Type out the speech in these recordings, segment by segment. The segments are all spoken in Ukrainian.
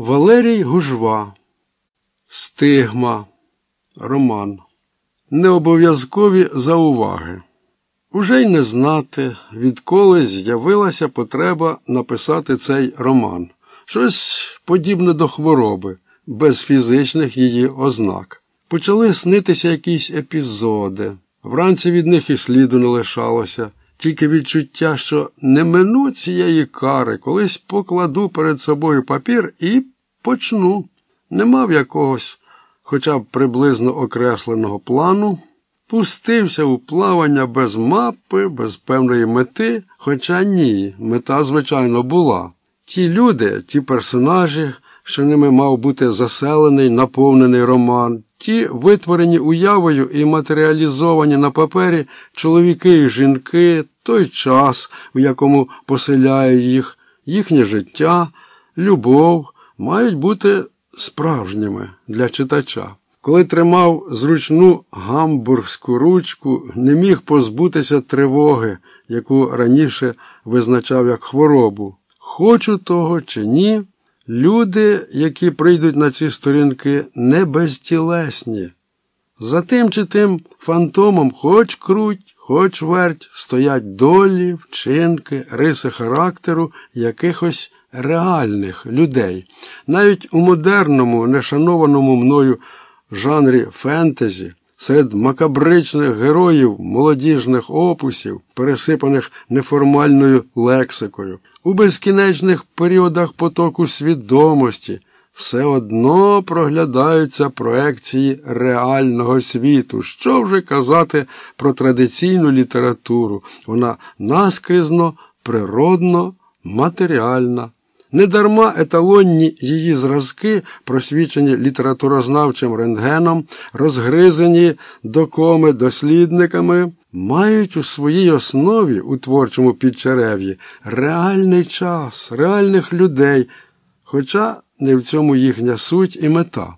Валерій Гужва. Стигма. Роман. Необов'язкові зауваги. Уже й не знати, відколи з'явилася потреба написати цей роман. Щось подібне до хвороби, без фізичних її ознак. Почали снитися якісь епізоди. Вранці від них і сліду не лишалося, тільки відчуття, що не мину цієї кари, колись покладу перед собою папір і почну. Не мав якогось, хоча б приблизно окресленого плану, пустився у плавання без мапи, без певної мети, хоча ні, мета, звичайно, була. Ті люди, ті персонажі, що ними мав бути заселений, наповнений роман, ті витворені уявою і матеріалізовані на папері чоловіки і жінки, той час, в якому поселяє їх, їхнє життя, любов, мають бути справжніми для читача. Коли тримав зручну гамбургську ручку, не міг позбутися тривоги, яку раніше визначав як хворобу. Хочу того чи ні, люди, які прийдуть на ці сторінки, не безтілесні. За тим чи тим фантомом хоч круть, хоч верть, стоять долі, вчинки, риси характеру якихось реальних людей. Навіть у модерному, нешанованому мною жанрі фентезі, серед макабричних героїв молодіжних опусів, пересипаних неформальною лексикою, у безкінечних періодах потоку свідомості. Все одно проглядаються проекції реального світу. Що вже казати про традиційну літературу? Вона наскрізно, природно, матеріальна. Недарма еталонні її зразки, просвічені літературознавчим рентгеном, розгризані докоми дослідниками, мають у своїй основі у творчому підчерев'ї реальний час, реальних людей, хоча не в цьому їхня суть і мета.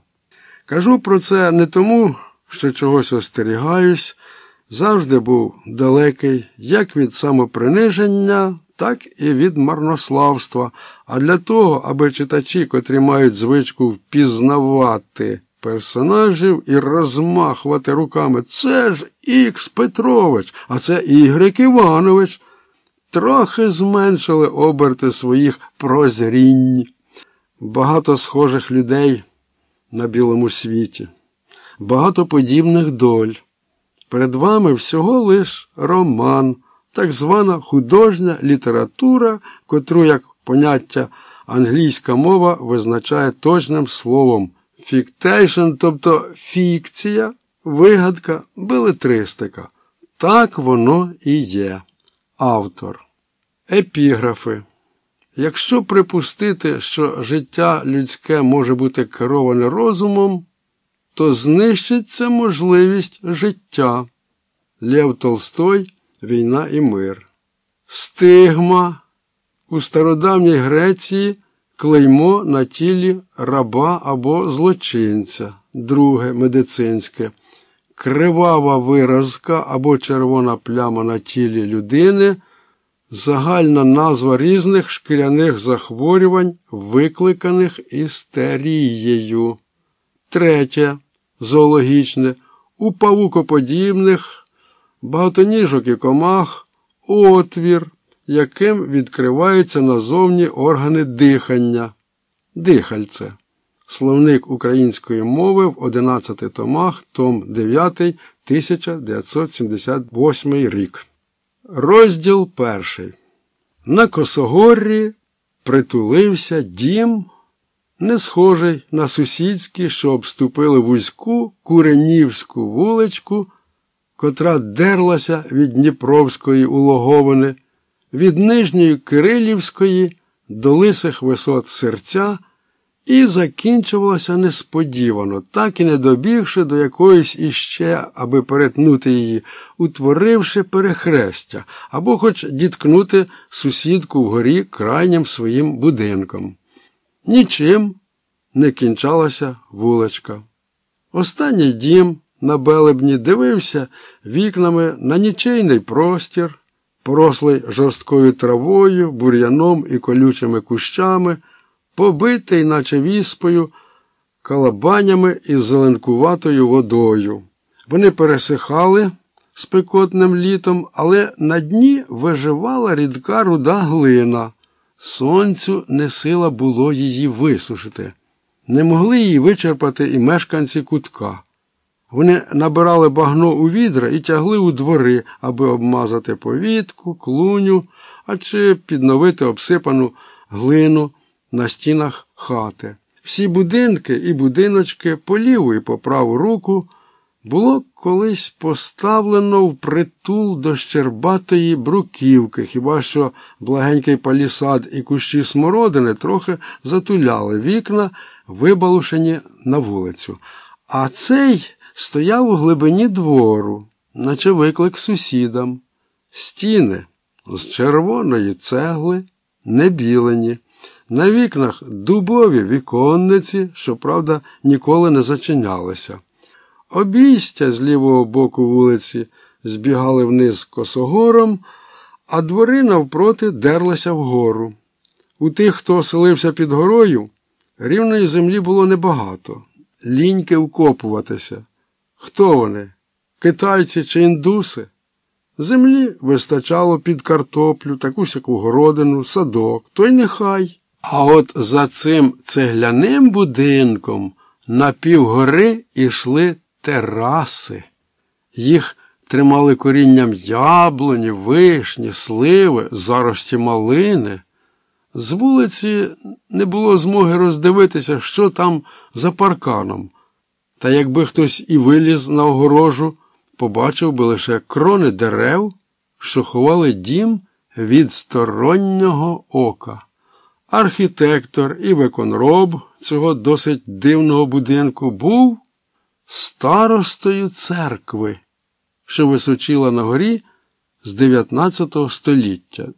Кажу про це не тому, що чогось остерігаюсь, завжди був далекий як від самоприниження, так і від марнославства, а для того, аби читачі, котрі мають звичку впізнавати персонажів і розмахувати руками, це ж Ікс Петрович, а це Ігрик Іванович, трохи зменшили оберти своїх прозрінь. Багато схожих людей на білому світі, багато подібних доль. Перед вами всього лиш роман так звана художня література, котру, як поняття англійська мова визначає точним словом fiction, тобто фікція, вигадка, белетристика. Так воно і є. Автор. Епіграфи. Якщо припустити, що життя людське може бути кероване розумом, то знищиться можливість життя. Лев Толстой Війна і мир. Стигма у стародавній Греції клеймо на тілі раба або злочинця, друге медицинське, кривава виразка або червона пляма на тілі людини, загальна назва різних шкіряних захворювань, викликаних істерією. Третє зоологічне у павукоподібних багатоніжок і комах, отвір, яким відкриваються назовні органи дихання, дихальце. Словник української мови в 11 томах, том 9, 1978 рік. Розділ перший. На Косогоррі притулився дім, не схожий на сусідські, що обступили вузьку Куренівську вуличку котра дерлася від Дніпровської улоговини, від Нижньої Кирилівської до лисих висот серця і закінчувалася несподівано, так і не добігши до якоїсь іще, аби перетнути її, утворивши перехрестя, або хоч діткнути сусідку вгорі крайнім своїм будинком. Нічим не кінчалася вуличка. Останній дім на белебні дивився вікнами на нічийний простір, порослий жорсткою травою, бур'яном і колючими кущами, побитий, наче віспою, калабанями із зеленкуватою водою. Вони пересихали спекотним літом, але на дні виживала рідка руда глина. Сонцю не сила було її висушити. Не могли її вичерпати і мешканці кутка. Вони набирали багно у відра і тягли у двори, аби обмазати повітку, клуню, а чи підновити обсипану глину на стінах хати. Всі будинки і будиночки по ліву і по праву руку було колись поставлено в притул до щербатої бруківки, хіба що благенький палісад і кущі смородини трохи затуляли вікна, вибалушені на вулицю. А цей стояв у глибині двору, наче виклик сусідам. Стіни з червоної цегли, не білені. На вікнах дубові віконниці, щоправда, ніколи не зачинялися. Обійстя з лівого боку вулиці збігали вниз косогором, а двори навпроти дерлися вгору. У тих, хто оселився під горою, рівної землі було небагато. Ліньки вкопуватися. Хто вони? Китайці чи індуси? Землі вистачало під картоплю, таку сяку городину, садок, то й нехай. А от за цим цегляним будинком на півгори йшли тераси. Їх тримали корінням яблуні, вишні, сливи, зарості малини. З вулиці не було змоги роздивитися, що там за парканом. Та якби хтось і виліз на огорожу, побачив би лише крони дерев, що ховали дім від стороннього ока. Архітектор і виконроб цього досить дивного будинку був старостою церкви, що височила на горі з 19 століття.